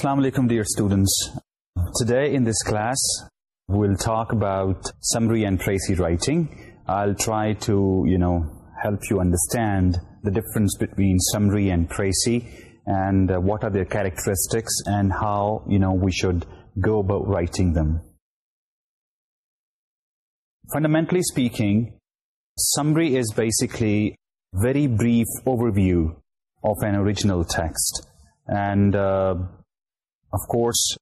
Assalamu alaikum dear students. Today in this class we'll talk about summary and précis writing. I'll try to, you know, help you understand the difference between summary and précis, and uh, what are their characteristics and how, you know, we should go about writing them. Fundamentally speaking, summary is basically very brief overview of an original text and uh, of course,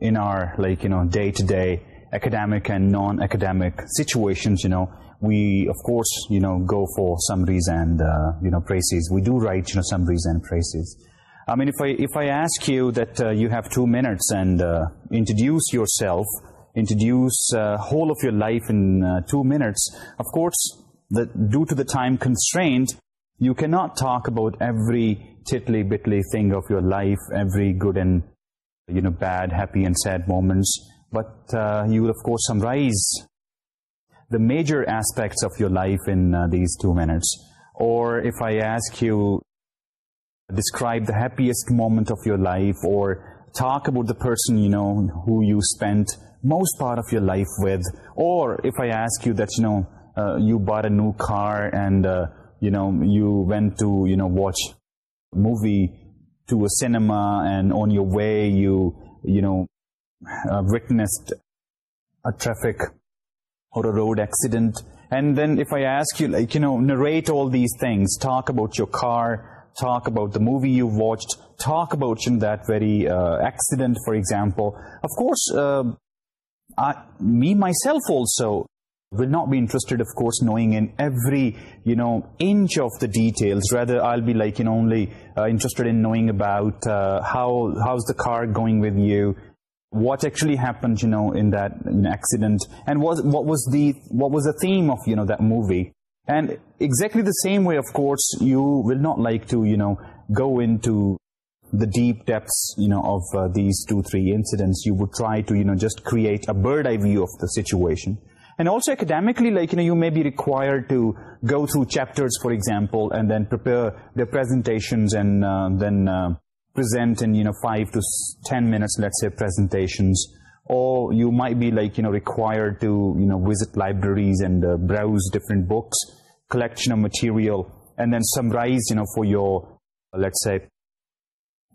in our like you know day to day academic and non academic situations, you know, we of course you know go for summaries and uh, you know précis. We do write you know summaries and précis. I mean, if I if I ask you that uh, you have two minutes and uh, introduce yourself, introduce uh, whole of your life in uh, two minutes, of course, that due to the time constraint, you cannot talk about every tiddly bitly thing of your life, every good and you know, bad, happy and sad moments. But uh, you will, of course, summarize the major aspects of your life in uh, these two minutes. Or if I ask you, describe the happiest moment of your life or talk about the person, you know, who you spent most part of your life with. Or if I ask you that, you know, uh, you bought a new car and, you know, you went to, you know, watch movie to a cinema and on your way you, you know, uh, witnessed a traffic or a road accident. And then if I ask you, like, you know, narrate all these things, talk about your car, talk about the movie you watched, talk about that very uh, accident, for example. Of course, uh, I, me myself also will not be interested, of course, knowing in every, you know, inch of the details. Rather, I'll be like, you know, only uh, interested in knowing about uh, how how's the car going with you, what actually happened, you know, in that accident, and what, was the, what was the theme of, you know, that movie. And exactly the same way, of course, you will not like to, you know, go into the deep depths, you know, of uh, these two, three incidents. You would try to, you know, just create a bird's eye view of the situation. And also academically, like, you know, you may be required to go through chapters, for example, and then prepare their presentations and uh, then uh, present in, you know, five to ten minutes, let's say, presentations. Or you might be, like, you know, required to, you know, visit libraries and uh, browse different books, collection of material, and then summarize, you know, for your, let's say,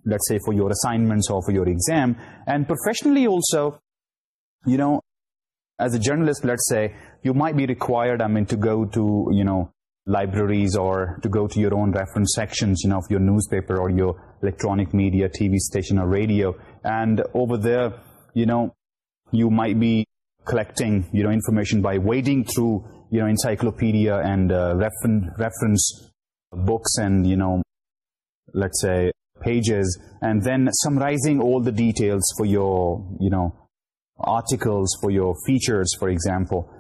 let's say for your assignments or for your exam. And professionally also, you know, as a journalist, let's say, you might be required, I mean, to go to, you know, libraries or to go to your own reference sections, you know, of your newspaper or your electronic media, TV station or radio. And over there, you know, you might be collecting, you know, information by wading through, you know, encyclopedia and uh, reference books and, you know, let's say, pages and then summarizing all the details for your, you know, articles for your features, for example.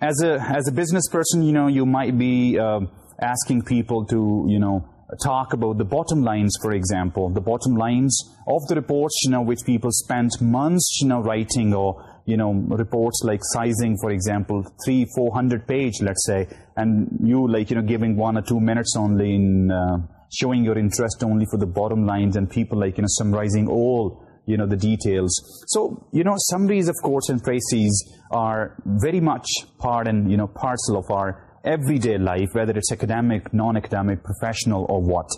As a, as a business person, you know, you might be uh, asking people to, you know, talk about the bottom lines, for example, the bottom lines of the reports, you know, which people spent months, you know, writing or, you know, reports like sizing, for example, three, four hundred page, let's say, and you, like, you know, giving one or two minutes only in uh, showing your interest only for the bottom lines and people, like, you know, summarizing all you know, the details. So, you know, summaries, of course, and phrases are very much part and, you know, parcel of our everyday life, whether it's academic, non-academic, professional, or what.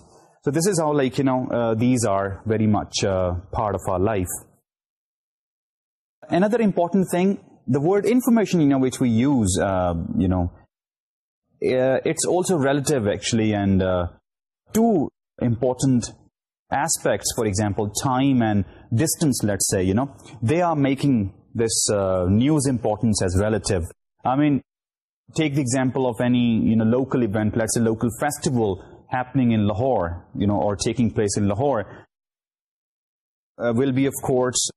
So this is how, like, you know, uh, these are very much uh, part of our life. Another important thing, the word information, you know, which we use, uh, you know, uh, it's also relative, actually, and uh, two important aspects, for example, time and distance, let's say, you know, they are making this uh, news importance as relative. I mean, take the example of any, you know, local event, let's say local festival happening in Lahore, you know, or taking place in Lahore, uh, will be, of course,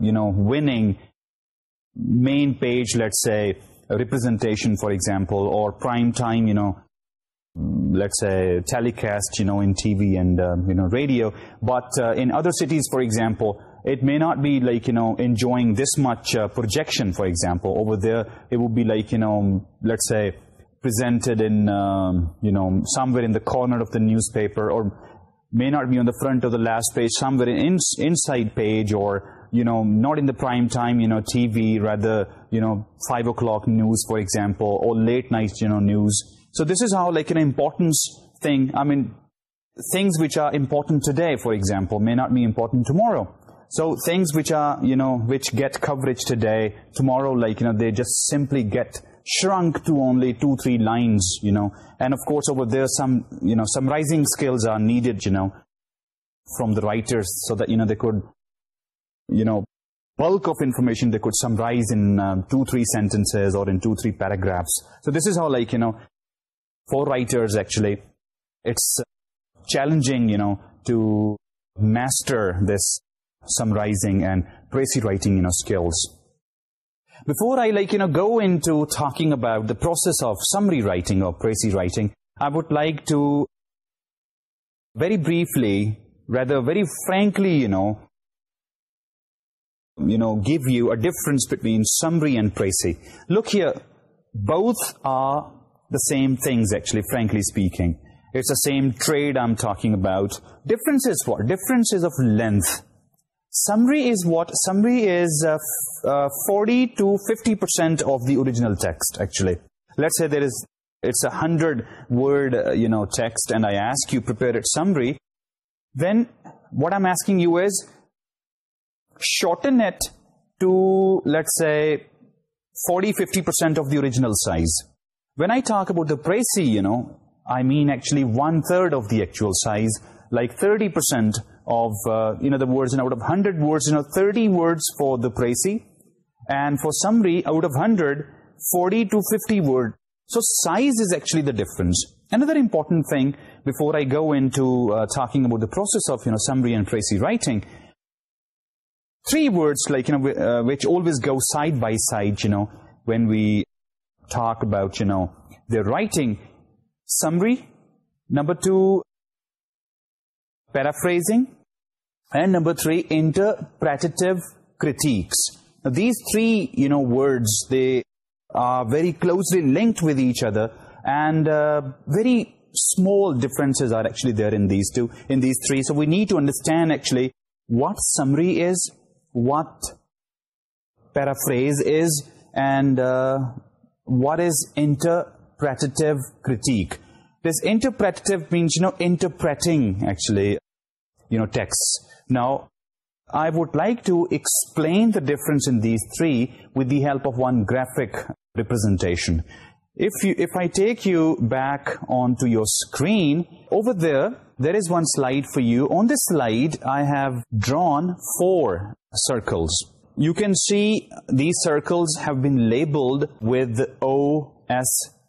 you know, winning main page, let's say, representation, for example, or prime time, you know, Mm, let's say, telecast, you know, in TV and, uh, you know, radio. But uh, in other cities, for example, it may not be like, you know, enjoying this much uh, projection, for example. Over there, it would be like, you know, mm, let's say, presented in, um, you know, somewhere in the corner of the newspaper or may not be on the front of the last page, somewhere in inside page or, you know, not in the prime time, you know, TV, rather, you know, five o'clock news, for example, or late night, you know, news. So this is how like an importance thing, I mean, things which are important today, for example, may not be important tomorrow. So things which are, you know, which get coverage today, tomorrow, like, you know, they just simply get shrunk to only two, three lines, you know. And of course, over there, some, you know, some rising skills are needed, you know, from the writers so that, you know, they could, you know, bulk of information they could summarize in uh, two, three sentences or in two, three paragraphs. So this is how, like, you know, for writers actually. It's uh, challenging you know to master this summarizing and précis writing you know skills. Before i like you know go into talking about the process of summary writing or précis writing i would like to very briefly rather very frankly you know you know give you a difference between summary and précis. Look here both are the same things actually, frankly speaking. It's the same trade I'm talking about. Differences, what? Difference of length. Summary is what? Summary is uh, uh, 40 to 50 percent of the original text actually. Let's say there is, it's a hundred word uh, you know text and I ask you prepare a summary. Then what I'm asking you is shorten it to let's say 40-50 percent of the original size. When I talk about the précis, you know, I mean actually one-third of the actual size, like 30% of, uh, in other words, and out of 100 words, you know, 30 words for the précis, and for summary, out of 100, 40 to 50 words. So size is actually the difference. Another important thing before I go into uh, talking about the process of, you know, summary and précis writing, three words like, you know, uh, which always go side by side, you know, when we talk about, you know, They're writing. Summary, number two, paraphrasing, and number three, interpretative critiques. Now, these three, you know, words, they are very closely linked with each other, and uh, very small differences are actually there in these two, in these three. So we need to understand actually what summary is, what paraphrase is, and uh, what is interpretative critique. This interpretative means, you know, interpreting actually, you know, texts. Now, I would like to explain the difference in these three with the help of one graphic representation. If you, if I take you back onto your screen, over there, there is one slide for you. On this slide, I have drawn four circles you can see these circles have been labeled with O, S,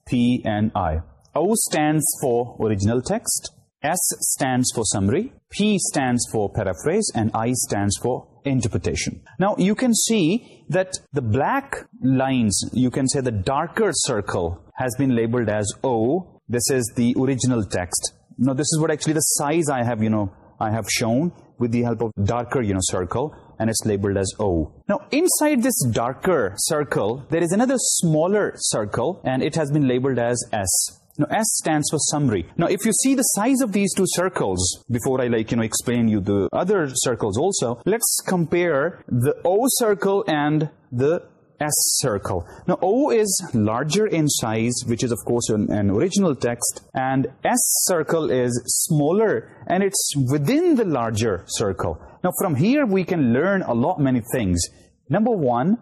P, and I. O stands for original text, S stands for summary, P stands for paraphrase, and I stands for interpretation. Now, you can see that the black lines, you can say the darker circle, has been labeled as O. This is the original text. Now, this is what actually the size I have, you know, I have shown with the help of darker, you know, circle. And it's labeled as O. Now, inside this darker circle, there is another smaller circle, and it has been labeled as S. Now, S stands for summary. Now, if you see the size of these two circles, before I like, you know, explain you the other circles also, let's compare the O circle and the S circle. Now, O is larger in size, which is, of course, an, original text, and S circle is smaller, and it's within the larger circle. Now, from here, we can learn a lot many things. Number one,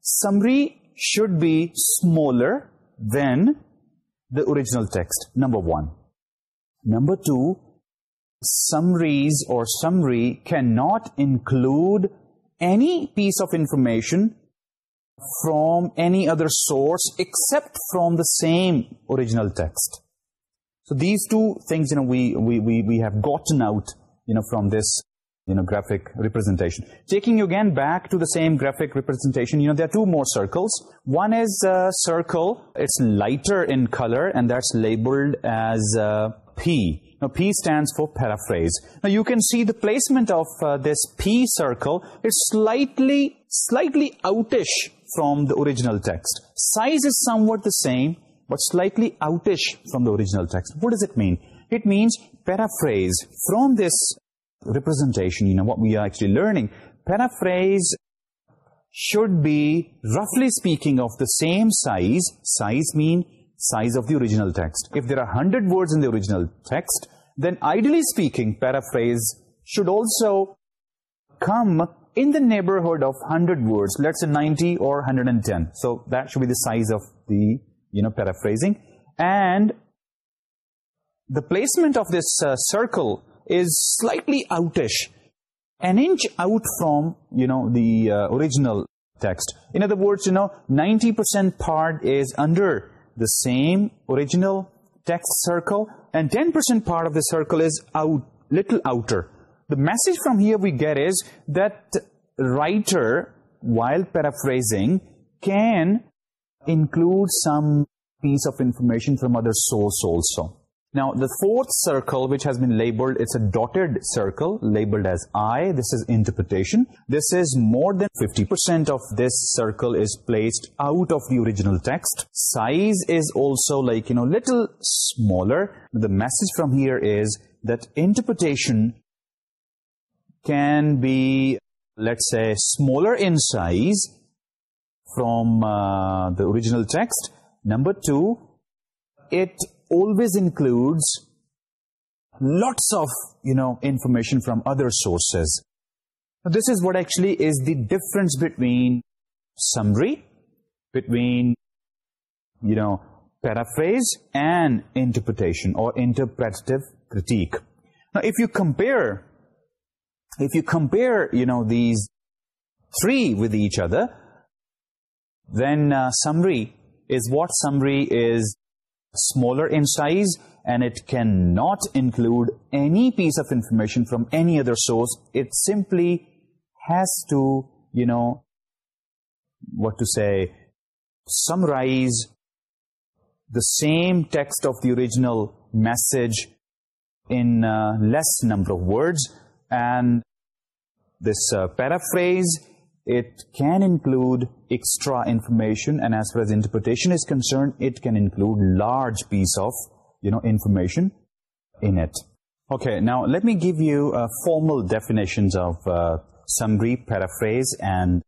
summary should be smaller than the original text. Number one. Number two, summaries or summary cannot include any piece of information from any other source except from the same original text. So these two things, you know, we, we, we, we have gotten out, you know, from this, you know, graphic representation. Taking you again back to the same graphic representation, you know, there are two more circles. One is a circle, it's lighter in color, and that's labeled as uh, P. Now, P stands for paraphrase. Now, you can see the placement of uh, this P circle is slightly, slightly outish from the original text. Size is somewhat the same, but slightly outish from the original text. What does it mean? It means paraphrase. From this representation, you know, what we are actually learning, paraphrase should be, roughly speaking, of the same size. Size mean size of the original text. If there are 100 words in the original text, then ideally speaking, paraphrase should also come in the neighborhood of 100 words, let's say 90 or 110. So that should be the size of the, you know, paraphrasing. And the placement of this uh, circle is slightly outish, an inch out from, you know, the uh, original text. In other words, you know, 90% part is under the same original text circle and 10% part of the circle is out, little outer the message from here we get is that writer, while paraphrasing, can include some piece of information from other source also. Now, the fourth circle, which has been labeled, it's a dotted circle, labeled as I. This is interpretation. This is more than 50% of this circle is placed out of the original text. Size is also like, you know, little smaller. The message from here is that interpretation can be, let's say, smaller in size from uh, the original text. Number two, it always includes lots of, you know, information from other sources. This is what actually is the difference between summary, between, you know, paraphrase and interpretation or interpretative critique. Now, if you compare if you compare, you know, these three with each other, then uh, summary is what summary is smaller in size and it cannot include any piece of information from any other source. It simply has to, you know, what to say, summarize the same text of the original message in uh, less number of words and this uh, paraphrase, it can include extra information and as far as interpretation is concerned, it can include large piece of, you know, information in it. Okay, now let me give you uh, formal definitions of uh, summary, paraphrase and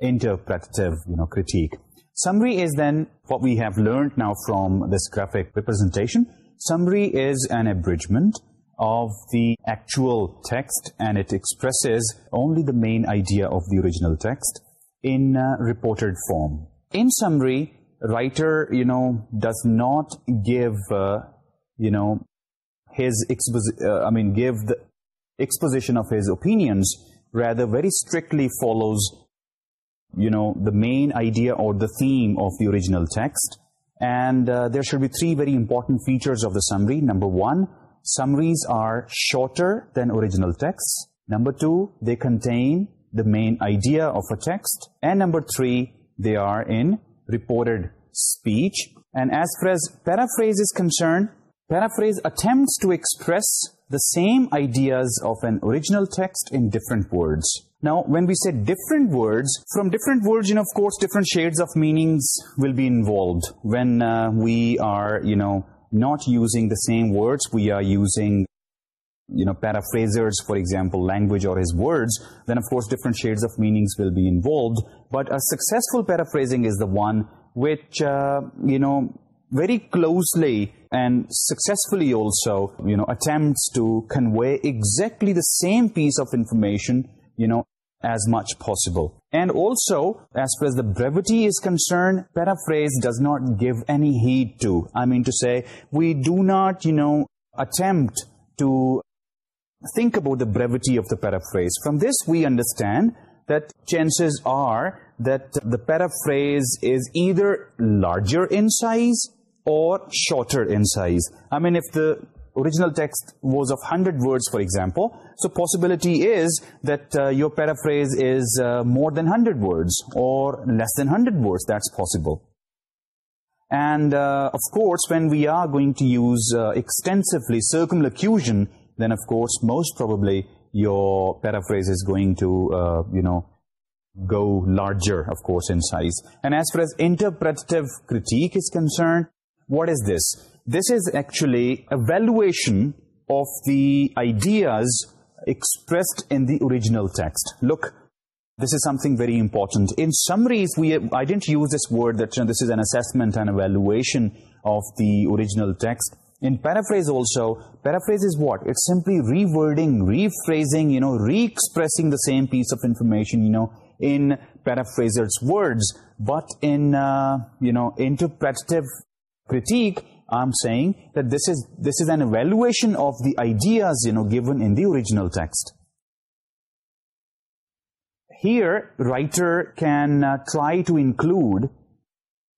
interpretative, you know, critique. Summary is then what we have learned now from this graphic representation. Summary is an abridgment of the actual text and it expresses only the main idea of the original text in uh, reported form. In summary, writer, you know, does not give, uh, you know, his exposition, uh, I mean, give the exposition of his opinions, rather very strictly follows, you know, the main idea or the theme of the original text. And uh, there should be three very important features of the summary. Number one, summaries are shorter than original texts. Number two, they contain the main idea of a text. And number three, they are in reported speech. And as far as paraphrase is concerned, paraphrase attempts to express the same ideas of an original text in different words. Now, when we say different words, from different words, in of course, different shades of meanings will be involved when uh, we are, you know, not using the same words we are using, you know, paraphrasers, for example, language or his words, then of course different shades of meanings will be involved. But a successful paraphrasing is the one which, uh, you know, very closely and successfully also, you know, attempts to convey exactly the same piece of information, you know, as much possible. And also, as far as the brevity is concerned, paraphrase does not give any heed to. I mean to say, we do not, you know, attempt to think about the brevity of the paraphrase. From this, we understand that chances are that the paraphrase is either larger in size or shorter in size. I mean, if the original text was of 100 words, for example. So possibility is that uh, your paraphrase is uh, more than 100 words or less than 100 words. That's possible. And, uh, of course, when we are going to use extensively circumlocution, then, of course, most probably your paraphrase is going to, you know, go larger, of course, in size. And as far as interpretative critique is concerned, what is this? this is actually evaluation of the ideas expressed in the original text. Look, this is something very important. In summaries, we—I didn't use this word that this is an assessment and evaluation of the original text. In paraphrase also, paraphrase is what? It's simply rewording, rephrasing, you know, re-expressing the same piece of information, you know, in paraphraser's words. But in, uh, you know, interpretative critique, I'm saying that this is, this is an evaluation of the ideas, you know, given in the original text. Here, writer can uh, try to include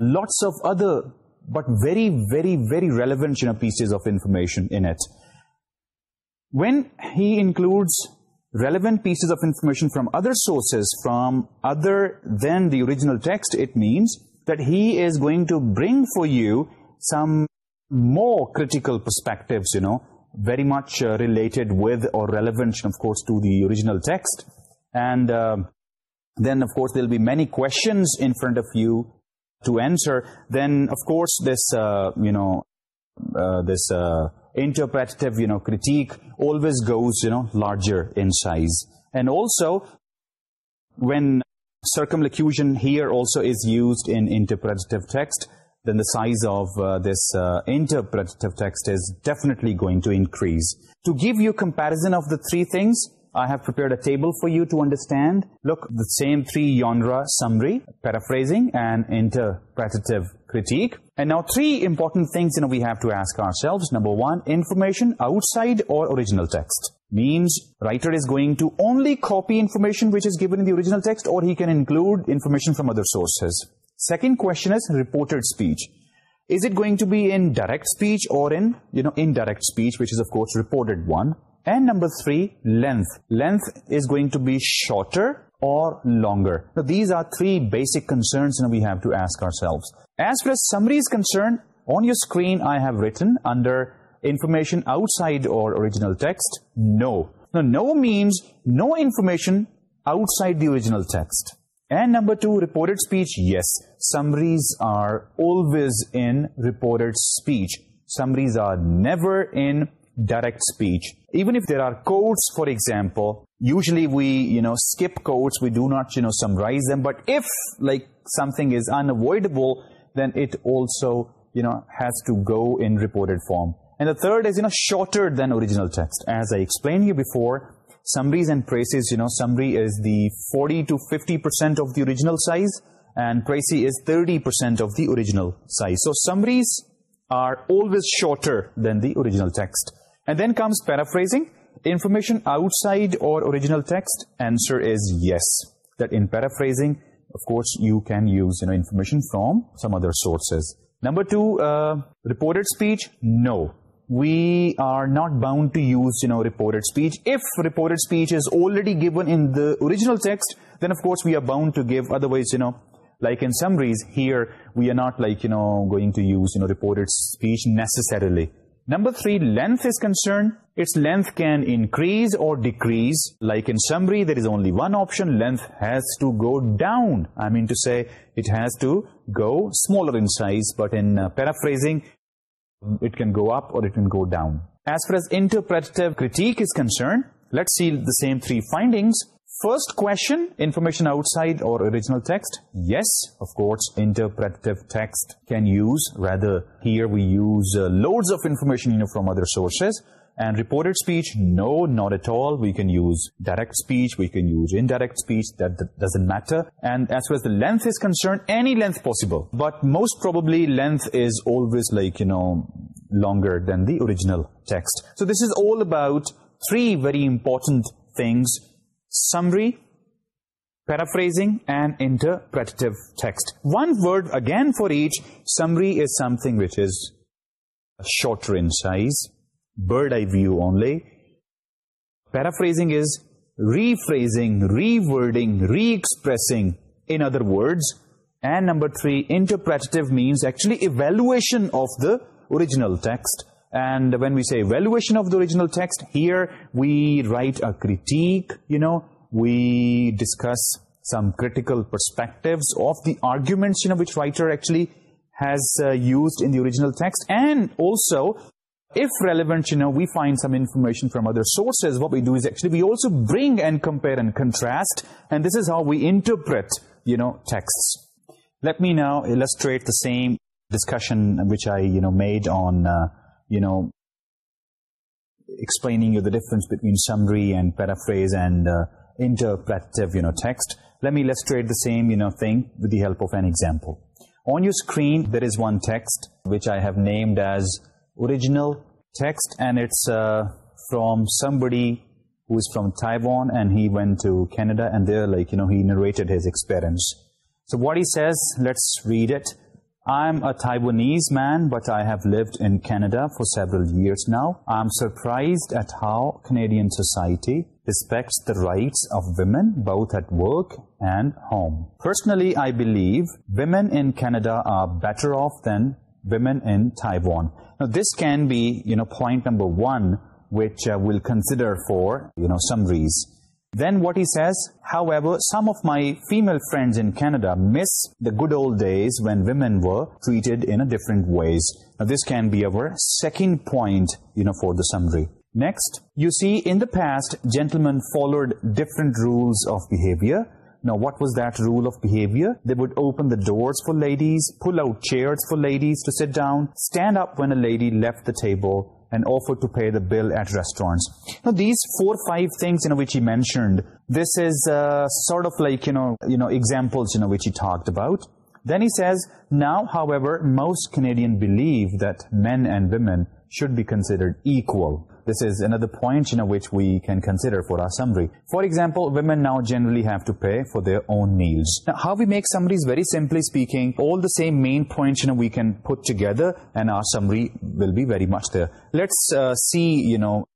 lots of other, but very, very, very relevant, you know, pieces of information in it. When he includes relevant pieces of information from other sources, from other than the original text, it means that he is going to bring for you some more critical perspectives, you know, very much uh, related with or relevant, of course, to the original text. And uh, then, of course, there'll be many questions in front of you to answer. Then, of course, this, uh, you know, uh, this uh, interpretative, you know, critique always goes, you know, larger in size. And also, when circumlocution here also is used in interpretative text, then the size of uh, this uh, interpretative text is definitely going to increase. To give you comparison of the three things, I have prepared a table for you to understand. Look, the same three genre summary, paraphrasing and interpretative critique. And now three important things you know, we have to ask ourselves. Number one, information outside or original text. Means writer is going to only copy information which is given in the original text or he can include information from other sources. Second question is reported speech. Is it going to be in direct speech or in you know indirect speech, which is of course reported one? And number three, length. Length is going to be shorter or longer. Now, these are three basic concerns that we have to ask ourselves. As far as summary is concerned, on your screen I have written under information outside or original text, no. Now, no means no information outside the original text. And number two, reported speech, yes. Summaries are always in reported speech. Summaries are never in direct speech. Even if there are quotes, for example, usually we, you know, skip quotes. We do not, you know, summarize them. But if, like, something is unavoidable, then it also, you know, has to go in reported form. And the third is, you know, shorter than original text. As I explained you before, summaries and précis, you know, summary is the 40 to 50% of the original size and précis is 30% of the original size. So summaries are always shorter than the original text. And then comes paraphrasing. Information outside or original text? Answer is yes. That in paraphrasing, of course, you can use you know, information from some other sources. Number two, uh, reported speech? No we are not bound to use you know reported speech. If reported speech is already given in the original text then of course we are bound to give. Otherwise you know like in summaries here we are not like you know going to use you know reported speech necessarily. Number three length is concerned. Its length can increase or decrease. Like in summary there is only one option. Length has to go down. I mean to say it has to go smaller in size. But in uh, paraphrasing it can go up or it can go down. As far as interpretative critique is concerned, let's see the same three findings. First question, information outside or original text? Yes, of course, interpretative text can use. Rather, here we use uh, loads of information you know, from other sources. And reported speech, no, not at all. We can use direct speech, we can use indirect speech, that, doesn't matter. And as far as the length is concerned, any length possible. But most probably length is always like, you know, longer than the original text. So this is all about three very important things, summary, paraphrasing, and interpretative text. One word again for each, summary is something which is shorter in size. Bird eye view only paraphrasing is rephrasing rewording reexpressing in other words and number three interpretive means actually evaluation of the original text and when we see evaluation of the original text here we write a critique you know we discuss some critical perspectives of the arguments you know which writer actually has used in the original text and also if relevant, you know, we find some information from other sources, what we do is actually we also bring and compare and contrast, and this is how we interpret, you know, texts. Let me now illustrate the same discussion which I, you know, made on, uh, you know, explaining you the difference between summary and paraphrase and uh, interpretative, you know, text. Let me illustrate the same, you know, thing with the help of an example. On your screen, there is one text which I have named as original text and it's uh, from somebody who is from Taiwan and he went to Canada and there like, you know, he narrated his experience. So what he says, let's read it. I'm a Taiwanese man, but I have lived in Canada for several years now. I'm surprised at how Canadian society respects the rights of women, both at work and home. Personally, I believe women in Canada are better off than women in Taiwan. Now, this can be, you know, point number one, which uh, we'll consider for, you know, summaries. Then what he says, however, some of my female friends in Canada miss the good old days when women were treated in a different ways. Now, this can be our second point, you know, for the summary. Next, you see in the past, gentlemen followed different rules of behavior now, what was that rule of behavior? They would open the doors for ladies, pull out chairs for ladies to sit down, stand up when a lady left the table, and offer to pay the bill at restaurants. Now, these four five things, you know, which he mentioned, this is uh, sort of like, you know, you know, examples, you know, which he talked about. Then he says, now, however, most Canadians believe that men and women should be considered equal this is another point in which we can consider for our summary. For example, women now generally have to pay for their own meals. Now, how we make summaries, very simply speaking, all the same main points you know, we can put together and our summary will be very much there. Let's uh, see, you know,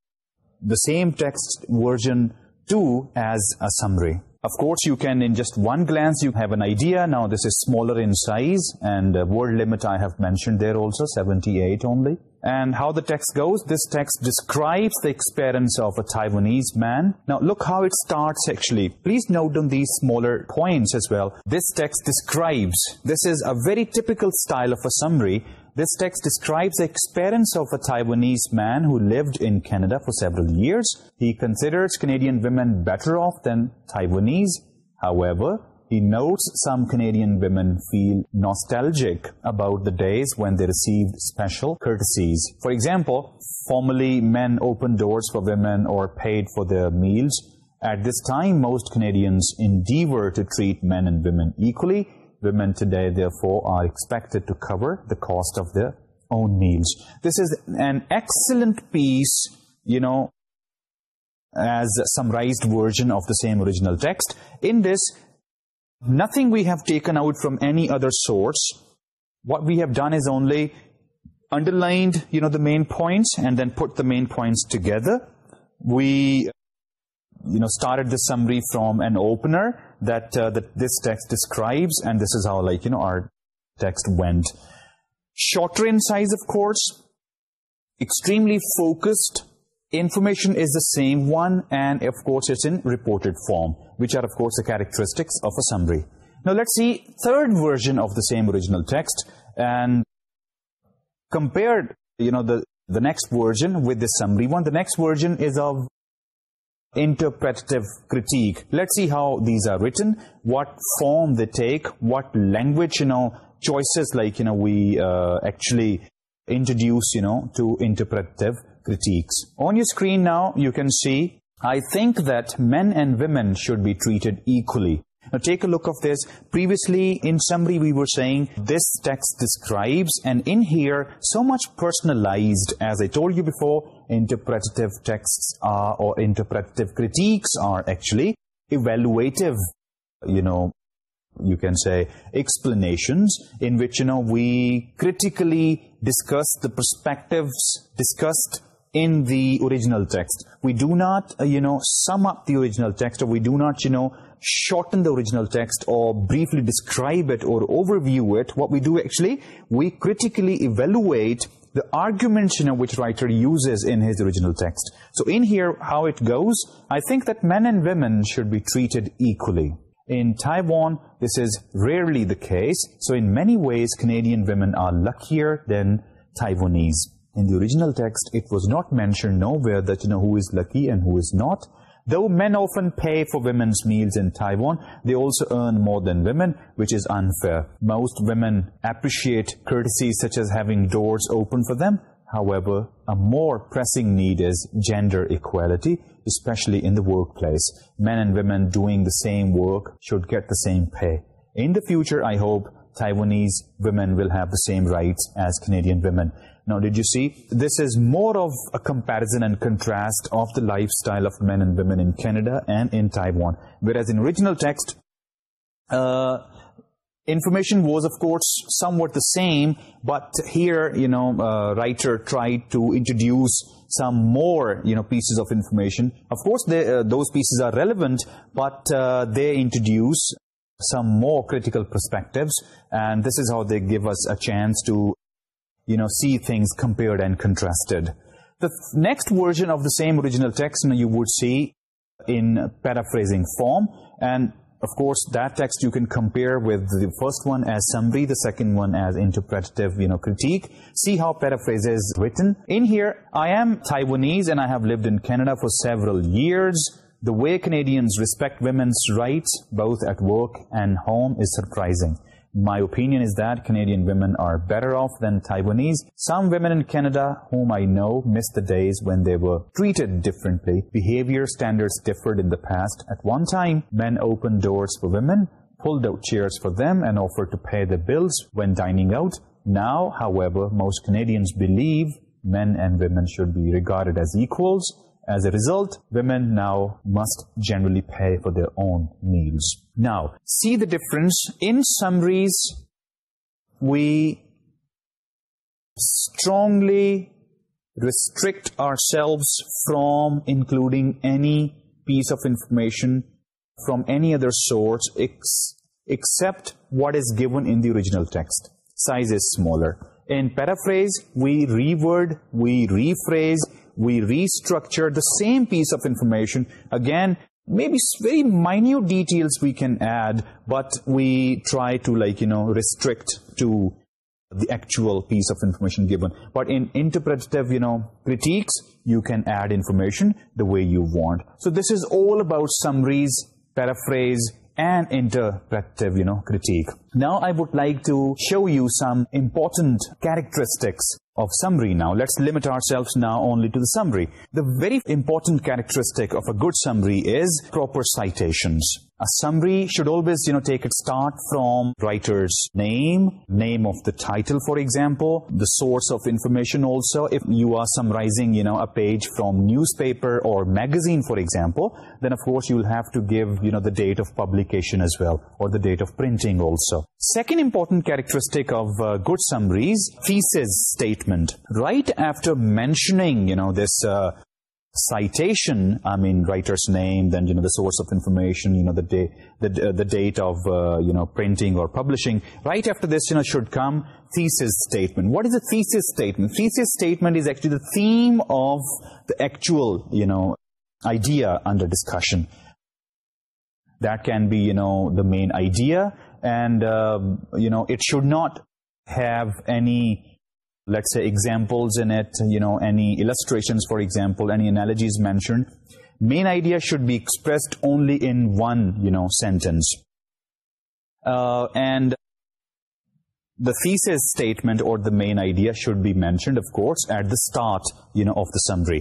the same text version 2 as a summary. Of course, you can, in just one glance, you have an idea. Now, this is smaller in size, and uh, word limit I have mentioned there also, 78 only. And how the text goes, this text describes the experience of a Taiwanese man. Now, look how it starts, actually. Please note on these smaller points as well. This text describes, this is a very typical style of a summary. This text describes the experience of a Taiwanese man who lived in Canada for several years. He considers Canadian women better off than Taiwanese. However, he notes some Canadian women feel nostalgic about the days when they received special courtesies. For example, formerly men opened doors for women or paid for their meals. At this time, most Canadians endeavor to treat men and women equally. Women today, therefore, are expected to cover the cost of their own meals. This is an excellent piece, you know, as a summarized version of the same original text. In this, nothing we have taken out from any other source. What we have done is only underlined, you know, the main points and then put the main points together. We, you know, started the summary from an opener that, uh, that this text describes and this is how, like, you know, our text went. Shorter in size, of course, extremely focused information is the same one and of course it's in reported form which are of course the characteristics of a summary. Now let's see third version of the same original text and compared you know the the next version with the summary one. The next version is of interpretative critique. Let's see how these are written what form they take what language you know choices like you know we uh, actually introduce you know to interpretive critiques. On your screen now, you can see, I think that men and women should be treated equally. Now take a look of this. Previously, in summary, we were saying this text describes and in here, so much personalized, as I told you before, interpretative texts are, or interpretative critiques are actually evaluative, you know, you can say explanations in which, you know, we critically discuss the perspectives discussed in the original text. We do not, uh, you know, sum up the original text or we do not, you know, shorten the original text or briefly describe it or overview it. What we do actually, we critically evaluate the arguments, you know, which writer uses in his original text. So in here, how it goes, I think that men and women should be treated equally. In Taiwan, this is rarely the case. So in many ways, Canadian women are luckier than Taiwanese in the original text, it was not mentioned nowhere that, you know, who is lucky and who is not. Though men often pay for women's meals in Taiwan, they also earn more than women, which is unfair. Most women appreciate courtesies such as having doors open for them. However, a more pressing need is gender equality, especially in the workplace. Men and women doing the same work should get the same pay. In the future, I hope Taiwanese women will have the same rights as Canadian women. Now, did you see? This is more of a comparison and contrast of the lifestyle of men and women in Canada and in Taiwan. Whereas in original text, uh, information was, of course, somewhat the same, but here, you know, a writer tried to introduce some more, you know, pieces of information. Of course, they, uh, those pieces are relevant, but uh, they introduce some more critical perspectives, and this is how they give us a chance to you know, see things compared and contrasted. The next version of the same original text you would see in paraphrasing form. And, of course, that text you can compare with the first one as summary, the second one as interpretative, you know, critique. See how paraphrase is written. In here, I am Taiwanese and I have lived in Canada for several years. The way Canadians respect women's rights, both at work and home, is surprising. My opinion is that Canadian women are better off than Taiwanese. Some women in Canada, whom I know, miss the days when they were treated differently. Behavior standards differed in the past. At one time, men opened doors for women, pulled out chairs for them, and offered to pay the bills when dining out. Now, however, most Canadians believe men and women should be regarded as equals. As a result, women now must generally pay for their own meals. Now, see the difference. In summaries, we strongly restrict ourselves from including any piece of information from any other source except what is given in the original text. Size is smaller. In paraphrase, we reword, we rephrase, we restructure the same piece of information. Again, maybe very minute details we can add, but we try to like, you know, restrict to the actual piece of information given. But in interpretative, you know, critiques, you can add information the way you want. So this is all about summaries, paraphrase, and interpretative, you know, critique. Now I would like to show you some important characteristics of summary now. Let's limit ourselves now only to the summary. The very important characteristic of a good summary is proper citations. A summary should always, you know, take its start from writer's name, name of the title, for example, the source of information also. If you are summarizing, you know, a page from newspaper or magazine, for example, then, of course, you will have to give, you know, the date of publication as well or the date of printing also. Second important characteristic of uh, good summaries, thesis statement. Right after mentioning, you know, this uh, citation, I mean, writer's name, then, you know, the source of information, you know, the, uh, date of, you know, printing or publishing, right after this, you know, should come thesis statement. What is a thesis statement? Thesis statement is actually the theme of the actual, you know, idea under discussion. That can be, you know, the main idea, and you know it should not have any lets examples in it you know any illustrations for example any analogies mentioned main idea should be expressed only in one you know sentence and the thesis statement or the main idea should be mentioned, of course, at the start, you know, of the summary.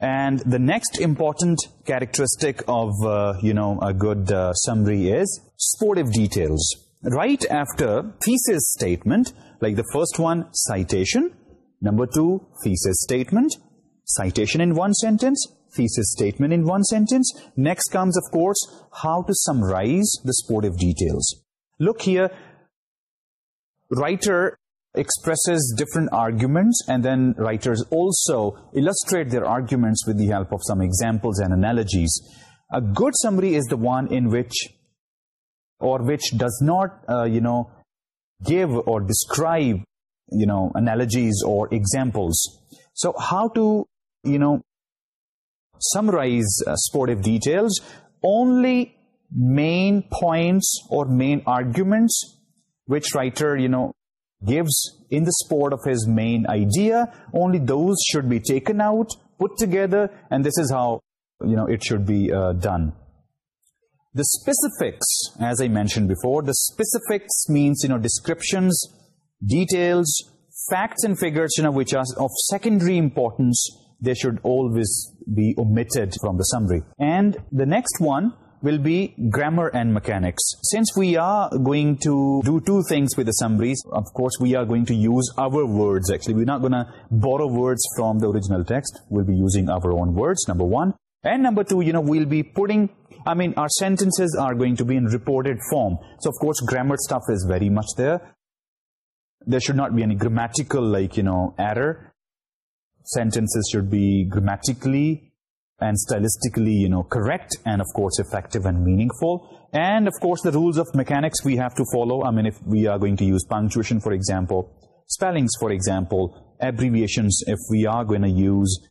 And the next important characteristic of, uh, you know, a good uh, summary is sportive details. Right after thesis statement, like the first one, citation. Number two, thesis statement. Citation in one sentence. Thesis statement in one sentence. Next comes, of course, how to summarize the sportive details. Look here, writer expresses different arguments and then writers also illustrate their arguments with the help of some examples and analogies. A good summary is the one in which or which does not, uh, you know, give or describe, you know, analogies or examples. So how to, you know, summarize uh, sportive details? Only main points or main arguments which writer, you know, gives in the support of his main idea. Only those should be taken out, put together, and this is how you know it should be uh, done. The specifics, as I mentioned before, the specifics means you know descriptions, details, facts and figures you know which are of secondary importance. They should always be omitted from the summary. And the next one will be grammar and mechanics. Since we are going to do two things with assemblies, of course we are going to use our words actually. We're not going to borrow words from the original text. We'll be using our own words, number one. And number two, you know, we'll be putting, I mean, our sentences are going to be in reported form. So, of course, grammar stuff is very much there. There should not be any grammatical, like, you know, error. Sentences should be grammatically and stylistically, you know, correct and, of course, effective and meaningful. And, of course, the rules of mechanics we have to follow. I mean, if we are going to use punctuation, for example, spellings, for example, abbreviations, if we are going to use,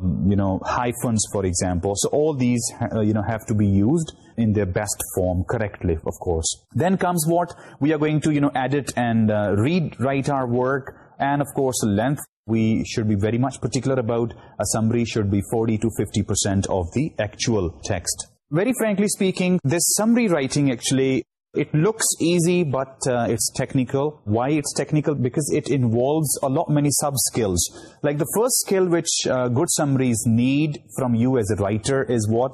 you know, hyphens, for example. So all these, uh, you know, have to be used in their best form correctly, of course. Then comes what we are going to, you know, edit and uh, read, write our work. And, of course, length we should be very much particular about. A summary should be 40 to 50% of the actual text. Very frankly speaking, this summary writing actually, it looks easy, but uh, it's technical. Why it's technical? Because it involves a lot many sub-skills. Like the first skill which uh, good summaries need from you as a writer is what?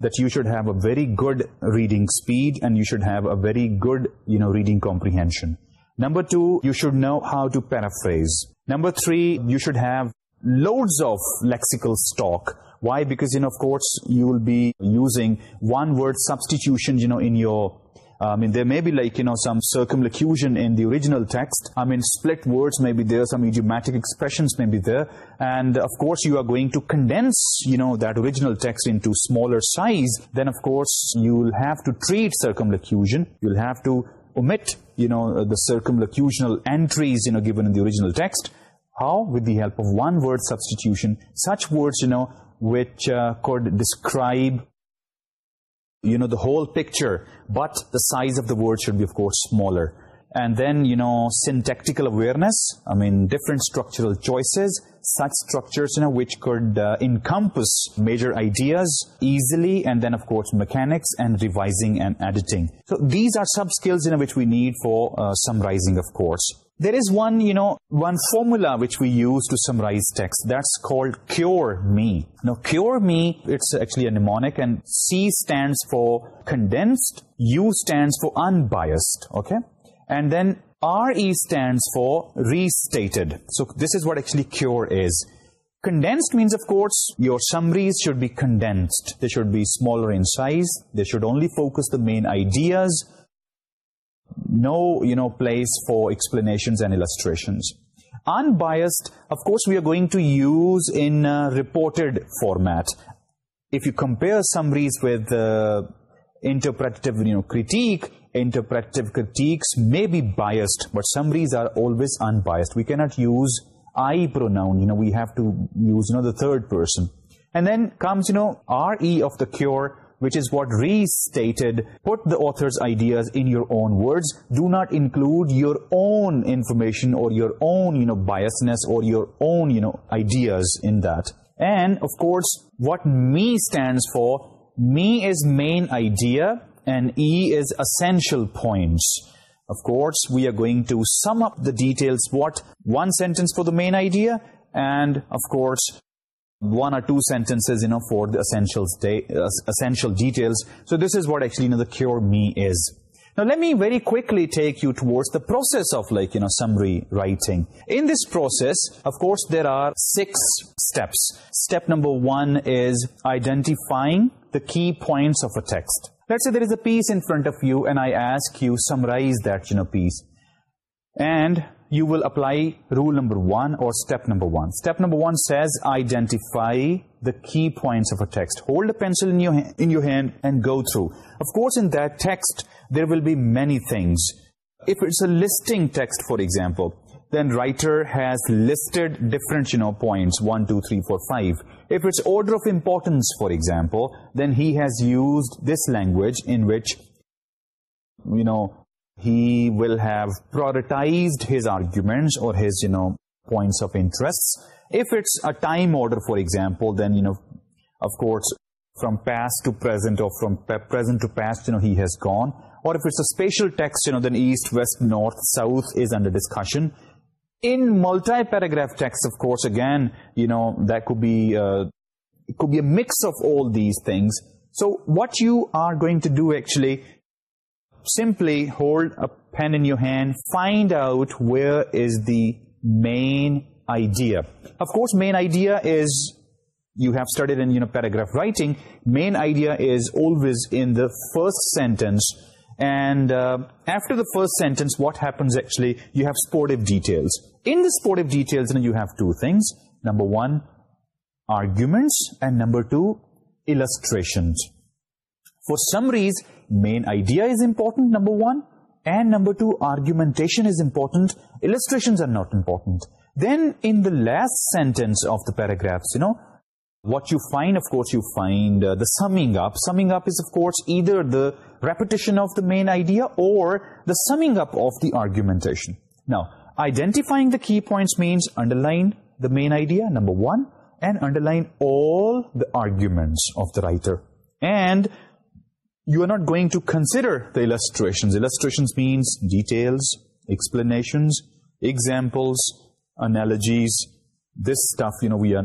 That you should have a very good reading speed and you should have a very good you know reading comprehension. Number two, you should know how to paraphrase. Number three, you should have loads of lexical stock. Why? Because, of course, you will be using one-word one word substitution you know I mean, there may be like, you know, some circumlocution in the original text. I mean, split words may be there, some idiomatic expressions may be there. And of course, you are going to condense, you know, that original text into smaller size. Then, of course, you'll have to treat circumlocution. You'll have to omit you know, uh, the circumlocutional entries, you know, given in the original text. How? With the help of one word substitution. Such words, you know, which uh, could describe, you know, the whole picture. But the size of the word should be, of course, smaller. And then, you know, syntactical awareness. I mean, different structural choices such structures you know, which could uh, encompass major ideas easily and then of course mechanics and revising and editing. So these are sub skills you know, which we need for uh, summarizing of course. There is one, you know, one formula which we use to summarize text. That's called cure me. Now, cure me, it's actually a mnemonic and C stands for condensed, U stands for unbiased, okay? And then Re stands for restated. So this is what actually cure is. condensed means of course your summaries should be condensed. They should be smaller in size. They should only focus the main ideas. No you know place for explanations and illustrations. Unbiased of course we are going to use in uh, reported format. If you compare summaries with uh, interpretative you know, critique, Interpretative critiques may be biased, but summaries are always unbiased. We cannot use I pronoun, you know, we have to use, you know, the third person. And then comes, you know, RE of the cure, which is what Reese stated, put the author's ideas in your own words. Do not include your own information or your own, you know, biasness or your own, you know, ideas in that. And, of course, what ME stands for me is main idea and E is essential points. Of course, we are going to sum up the details, what one sentence for the main idea and, of course, one or two sentences, you know, for the essentials uh, essential details. So this is what actually, you know, the me is. Now let me very quickly take you towards the process of like, you know, summary writing. In this process, of course, there are six steps. Step number one is identifying the key points of a text. Let's say there is a piece in front of you and I ask you, summarize that, you know, piece. And you will apply rule number one or step number one. Step number one says identify the key points of a text. Hold a pencil in your, in your hand and go through. Of course, in that text, there will be many things. If it's a listing text, for example, then writer has listed different you know, points, one, two, three, four, five. If it's order of importance, for example, then he has used this language in which you know he will have prioritized his arguments or his, you know, points of interests. If it's a time order, for example, then, you know, of course, from past to present or from present to past, you know, he has gone. Or if it's a spatial text, you know, then east, west, north, south is under discussion. In multi-paragraph text, of course, again, you know, that could be, it could be a mix of all these things. So what you are going to do, actually, simply hold a pen in your hand, find out where is the main idea. Of course, main idea is, you have studied in you know, paragraph writing, main idea is always in the first sentence. And uh, after the first sentence, what happens actually, you have sportive details. In the sportive details, you have two things. Number one, arguments, and number two, illustrations. For summaries, main idea is important, number one. And number two, argumentation is important. Illustrations are not important. Then in the last sentence of the paragraphs, you know, what you find, of course, you find uh, the summing up. Summing up is, of course, either the repetition of the main idea or the summing up of the argumentation. Now, identifying the key points means underline the main idea, number one, and underline all the arguments of the writer. And you are not going to consider the illustrations. Illustrations means details, explanations, examples, analogies. This stuff, you know, we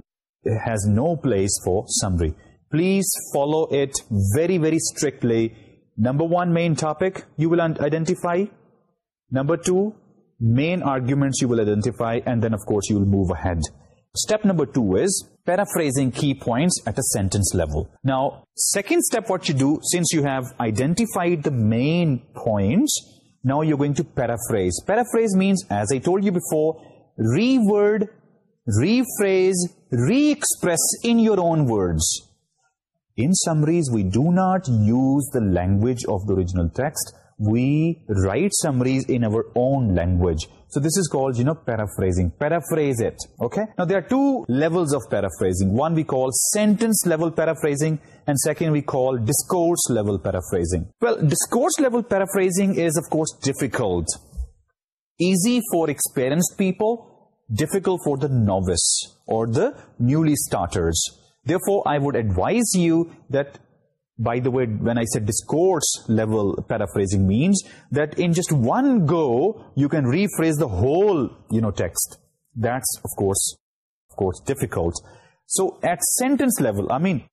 has no place for summary. Please follow it very, very strictly. Number one main topic you will identify. Number two, main arguments you will identify. And then, of course, you will move ahead step number two is paraphrasing key points at a sentence level. Now, second step what you do, since you have identified the main points, now you're going to paraphrase. Paraphrase means, as I told you before, reword, rephrase, re-express in your own words. In summaries, we do not use the language of the original text. We write summaries in our own language. So this is called, you know, paraphrasing. Paraphrase it. Okay. Now there are two levels of paraphrasing. One we call sentence level paraphrasing and second we call discourse level paraphrasing. Well, discourse level paraphrasing is of course difficult. Easy for experienced people, difficult for the novice or the newly starters. Therefore, I would advise you that by the way, when I said discourse level paraphrasing means that in just one go, you can rephrase the whole, you know, text. That's, of course, of course, difficult. So at sentence level, I mean,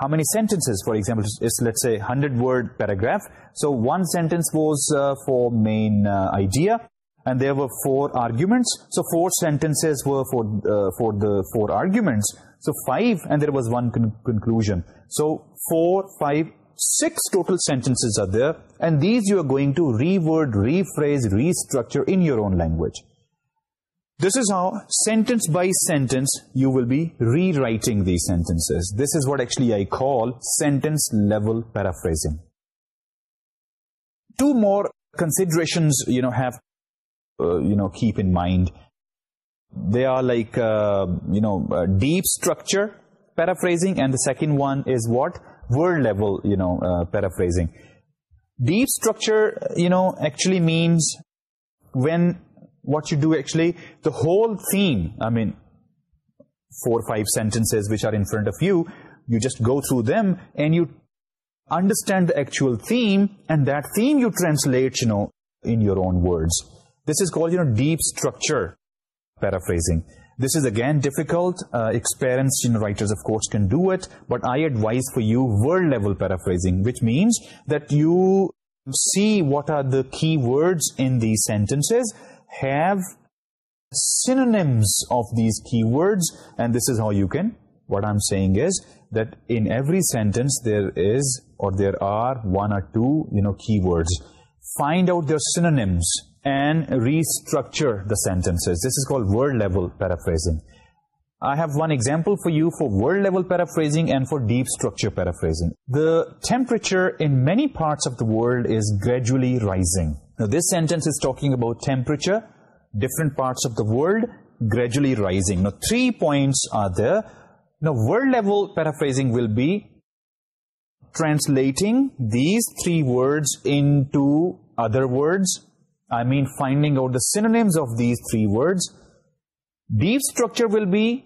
how many sentences, for example, is, let's say, 100-word paragraph. So one sentence was uh, for main uh, idea, and there were four arguments. So four sentences were for, uh, for the four arguments. So 5 and there was one conclusion. So four, five, six total sentences are there and these you are going to reword, rephrase, restructure in your own language. This is how sentence by sentence you will be rewriting these sentences. This is what actually I call sentence level paraphrasing. Two more considerations you know have uh, you know keep in mind they are like, uh, you know, deep structure paraphrasing, and the second one is what? Word level, you know, uh, paraphrasing. Deep structure, you know, actually means when, what you do actually, the whole theme, I mean, four or five sentences which are in front of you, you just go through them, and you understand the actual theme, and that theme you translate, you know, in your own words. This is called, you know, deep structure paraphrasing. This is again difficult. Uh, experienced writers, of course, can do it. But I advise for you word level paraphrasing, which means that you see what are the key words in these sentences, have synonyms of these key words, and this is how you can. What I'm saying is that in every sentence there is or there are one or two, you know, keywords. Find out their synonyms and restructure the sentences. This is called word-level paraphrasing. I have one example for you for word-level paraphrasing and for deep structure paraphrasing. The temperature in many parts of the world is gradually rising. Now, this sentence is talking about temperature, different parts of the world, gradually rising. Now, three points are there. Now, word-level paraphrasing will be translating these three words into other words, I mean finding out the synonyms of these three words. Deep structure will be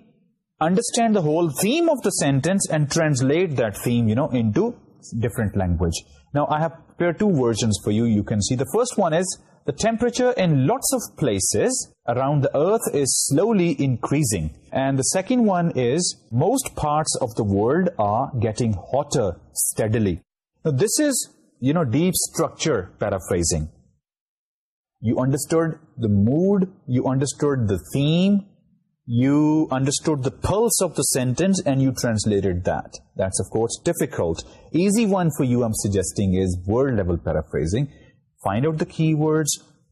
understand the whole theme of the sentence and translate that theme, you know, into different language. Now, I have prepared two versions for you. You can see the first one is the temperature in lots of places around the earth is slowly increasing. And the second one is most parts of the world are getting hotter steadily. Now, this is, you know, deep structure paraphrasing you understood the mood, you understood the theme, you understood the pulse of the sentence and you translated that. That's of course difficult. Easy one for you I'm suggesting is word level paraphrasing. Find out the keywords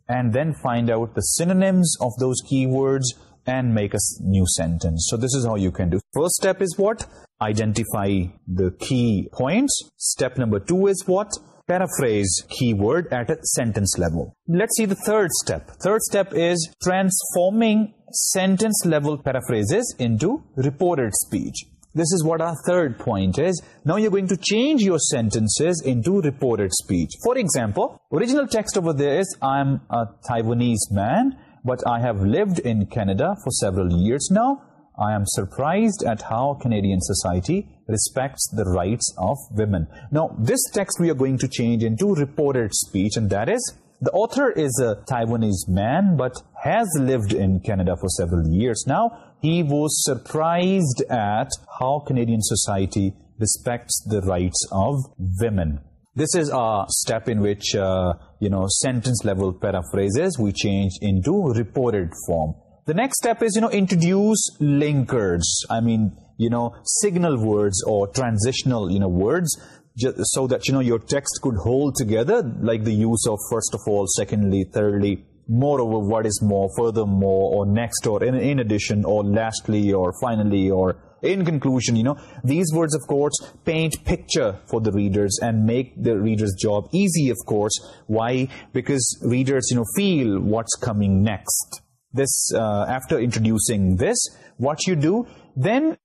and then find out the synonyms of those keywords and make a new sentence. So this is how you can do. First step is what? Identify the key points. Step number two is what? paraphrase keyword at a sentence level. Let's see the third step. Third step is transforming sentence level paraphrases into reported speech. This is what our third point is. Now you're going to change your sentences into reported speech. For example, original text over there is, I'm a Taiwanese man, but I have lived in Canada for several years now. I am surprised at how Canadian society respects the rights of women. Now, this text we are going to change into reported speech, and that is The author is a Taiwanese man but has lived in Canada for several years now. He was surprised at how Canadian society respects the rights of women. This is a step in which, uh, you know, sentence level paraphrases we change into reported form. The next step is, you know, introduce linkers. I mean, you know, signal words or transitional, you know, words so that, you know, your text could hold together, like the use of first of all, secondly, thirdly, moreover, what is more, furthermore, or next, or in, in addition, or lastly, or finally, or in conclusion, you know. These words, of course, paint picture for the readers and make the reader's job easy, of course. Why? Because readers, you know, feel what's coming next this, uh, after introducing this, what you do, then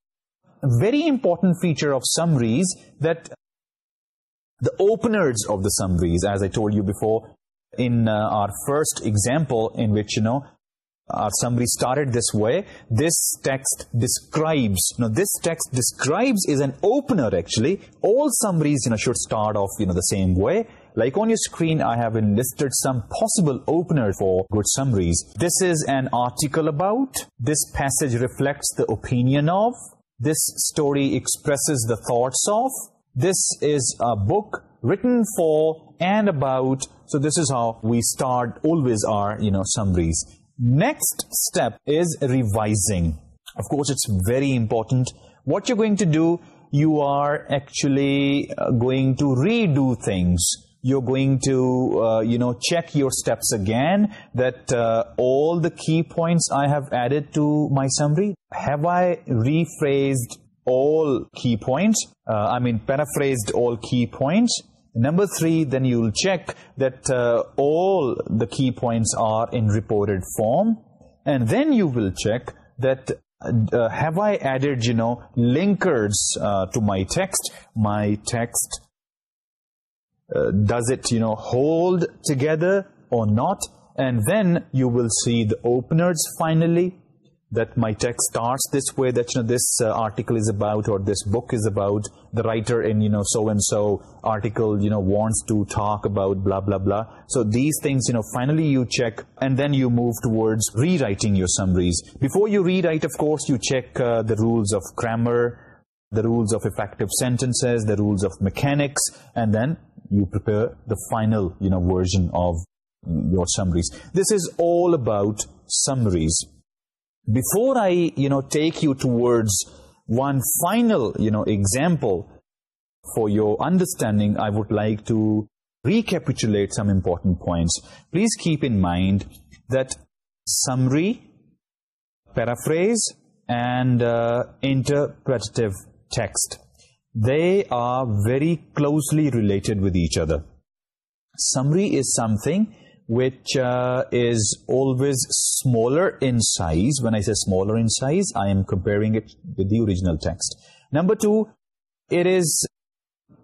very important feature of summaries that the openers of the summaries, as I told you before, in uh, our first example in which, you know, our summary started this way, this text describes, Now, this text describes is an opener actually. All summaries, you know, should start off, you know, the same way. Like on your screen, I have enlisted some possible opener for good summaries. This is an article about. This passage reflects the opinion of. This story expresses the thoughts of. This is a book written for and about. So this is how we start always our, you know, summaries. Next step is revising. Of course, it's very important. What you're going to do, you are actually uh, going to redo things you're going to uh, you know check your steps again that uh, all the key points I have added to my summary. Have I rephrased all key points? Uh, I mean paraphrased all key points? Number three then you'll check that all the key points are in reported form. And then you will check that have I added, you know, linkers to my text? My text uh, does it you know hold together or not? And then you will see the openers finally that my text starts this way, that, you know, this uh, article is about or this book is about, the writer in, you know, so-and-so article, you know, wants to talk about blah, blah, blah. So these things, you know, finally you check and then you move towards rewriting your summaries. Before you rewrite, of course, you check uh, the rules of grammar, the rules of effective sentences, the rules of mechanics, and then you prepare the final you know version of your summaries. This is all about summaries. Before i you know take you towards one final you know example for your understanding i would like to recapitulate some important points. Please keep in mind that summary paraphrase and uh, interpretative text they are very closely related with each other. Summary is something which uh, is always smaller in size. When I say smaller in size, I am comparing it with the original text. Number two, it is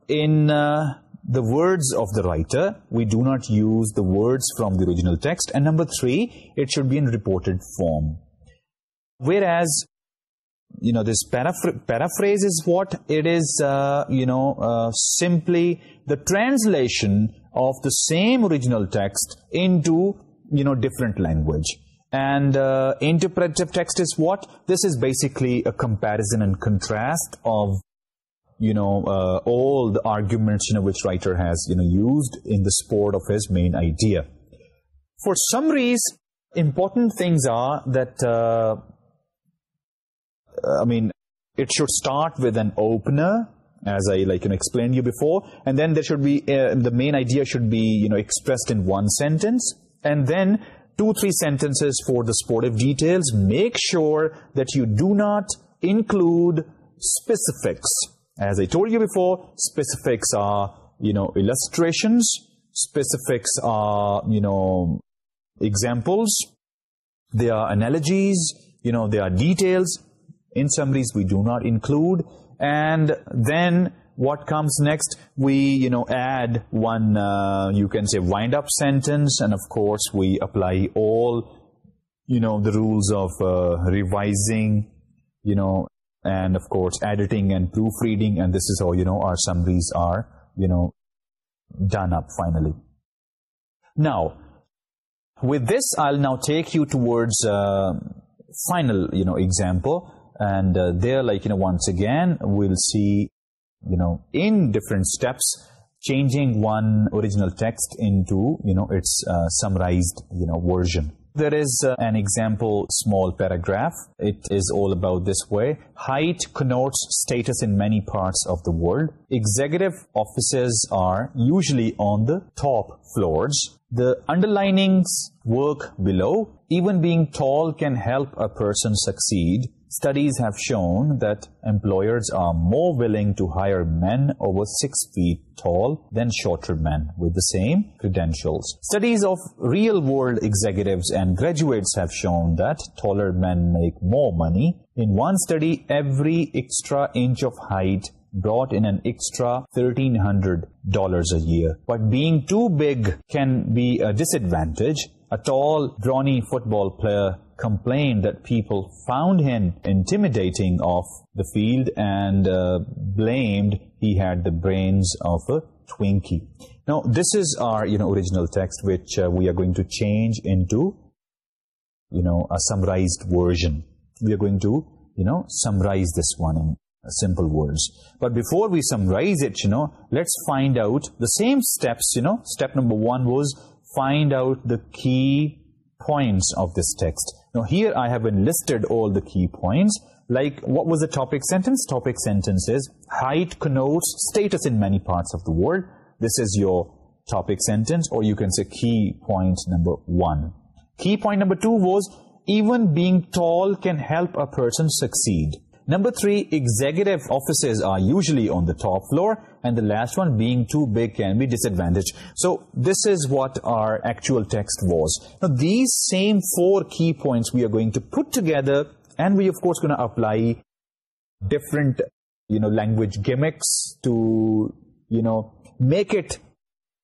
in uh, the words of the writer. We do not use the words from the original text. And number three, it should be in reported form. Whereas you know this paraphrase is what? It is uh, you know uh, simply the translation of the same original text into you know different language. And uh, interpretive text is what? This is basically a comparison and contrast of you know uh, all the arguments you know which writer has you know used in the support of his main idea. For summaries important things are that uh, I mean, it should start with an opener, as I like and explained you before, and then there should be, uh, the main idea should be, you know, expressed in one sentence, and then two, three sentences for the sportive details. Make sure that you do not include specifics. As I told you before, specifics are, you know, illustrations, specifics are, you know, examples, they are analogies, you know, they are details, in summaries we do not include. And then what comes next? We you know add one uh, you can say wind up sentence. And of course we apply all you know the rules of uh, revising you know and of course editing and proofreading. And this is how you know our summaries are you know done up finally. Now with this i'll now take you towards uh, final you know example and uh, there like you know once again we'll see you know in different steps changing one original text into you know its uh, summarized you know version. There is uh, an example small paragraph. It is all about this way. Height connotes status in many parts of the world. Executive offices are usually on the top floors. The underlinings work below even being tall can help a person succeed studies have shown that employers are more willing to hire men over six feet tall than shorter men with the same credentials. Studies of real-world executives and graduates have shown that taller men make more money. In one study, every extra inch of height brought in an extra $1,300 a year. But being too big can be a disadvantage. A tall, brawny football player complained that people found him intimidating of the field and uh, blamed he had the brains of a Twinkie. Now, this is our, you know, original text, which uh, we are going to change into, you know, a summarized version. We are going to, you know, summarize this one in simple words. But before we summarize it, you know, let's find out the same steps, you know. Step number one was find out the key points of this text. Now here I have enlisted all the key points. Like what was the topic sentence? Topic sentence is height connotes status in many parts of the world. This is your topic sentence or you can say key point number one. Key point number two was even being tall can help a person succeed. Number three, executive offices are usually on the top floor and the last one being too big can be disadvantaged. So this is what our actual text was. Now these same four key points we are going to put together and we of course going to apply different you know language gimmicks to you know make it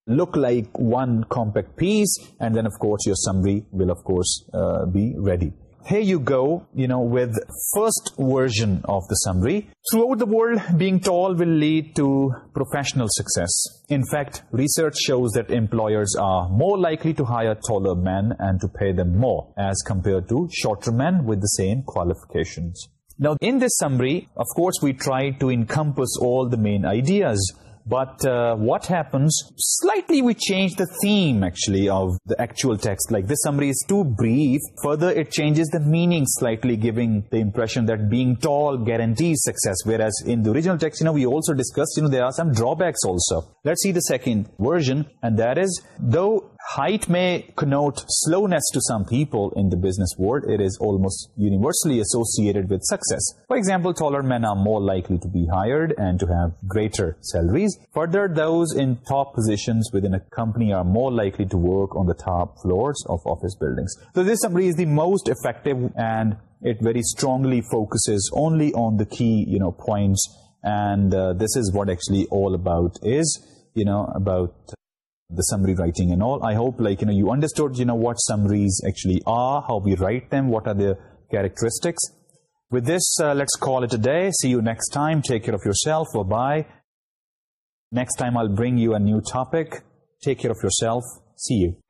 look like one compact piece and then of course your summary will of course uh, be ready. Here you go, you know, with first version of the summary. Throughout the world, being tall will lead to professional success. In fact, research shows that employers are more likely to hire taller men and to pay them more as compared to shorter men with the same qualifications. Now, in this summary, of course, we try to encompass all the main ideas but uh, what happens, slightly we change the theme actually of the actual text. Like this summary is too brief, further it changes the meaning slightly giving the impression that being tall guarantees success. Whereas in the original text, you know, we also discussed, you know, there are some drawbacks also. Let's see the second version and that is, though height may connote slowness to some people in the business world, it is almost universally associated with success. For example, taller men are more likely to be hired and to have greater salaries. Further, those in top positions within a company are more likely to work on the top floors of office buildings. So this summary is the most effective and it very strongly focuses only on the key you know points and uh, this is what actually all about is you know about the summary writing and all. I hope like, you know, you understood, you know, what summaries actually are, how we write them, what are their characteristics. With this, uh, let's call it a day. See you next time. Take care of yourself. Bye-bye. Next time I'll bring you a new topic. Take care of yourself. See you.